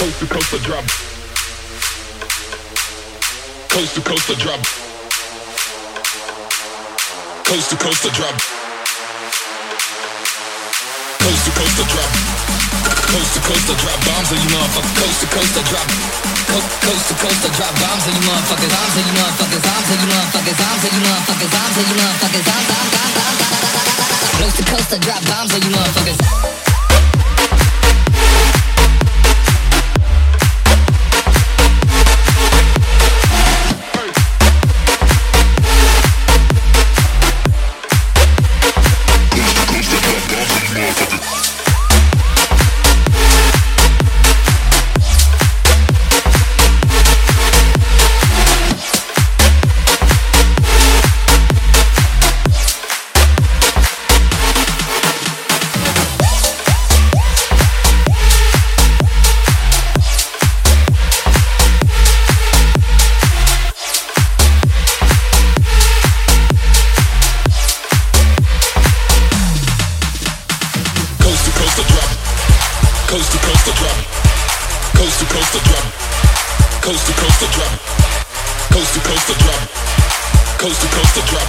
Coast to coast I drop. Coast to coast I drop. Coast to coast I drop. Coast to coast I drop. Coast to coast I drop bombs on you motherfuckers. Coast to coast I drop. Coast to coast I drop bombs on you motherfuckers. Bombs on you motherfuckers. Bombs on you motherfuckers. Bombs on you motherfuckers. Bombs on you motherfuckers. Bombs, bombs, bombs, bombs. Coast to coast I drop bombs on you motherfuckers. Coast to drop. Coast to coast I drop. Coast to coast I drop. Coast to coast I drop.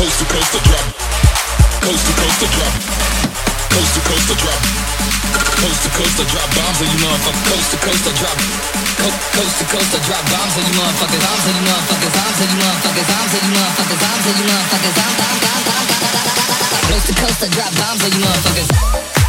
Coast to coast I drop. Coast to coast I drop. Coast to coast I drop. Coast to coast I drop bombs on you motherfuckers. Coast to coast I drop. Coast to coast I drop bombs on you motherfuckers. Bombs on you motherfuckers. Bombs on you motherfuckers. Bombs on you motherfuckers. Bombs on you motherfuckers. Bomb, bomb, bomb, bomb, bomb, bomb, bomb. Coast to coast I drop bombs. Bombs on you motherfuckers.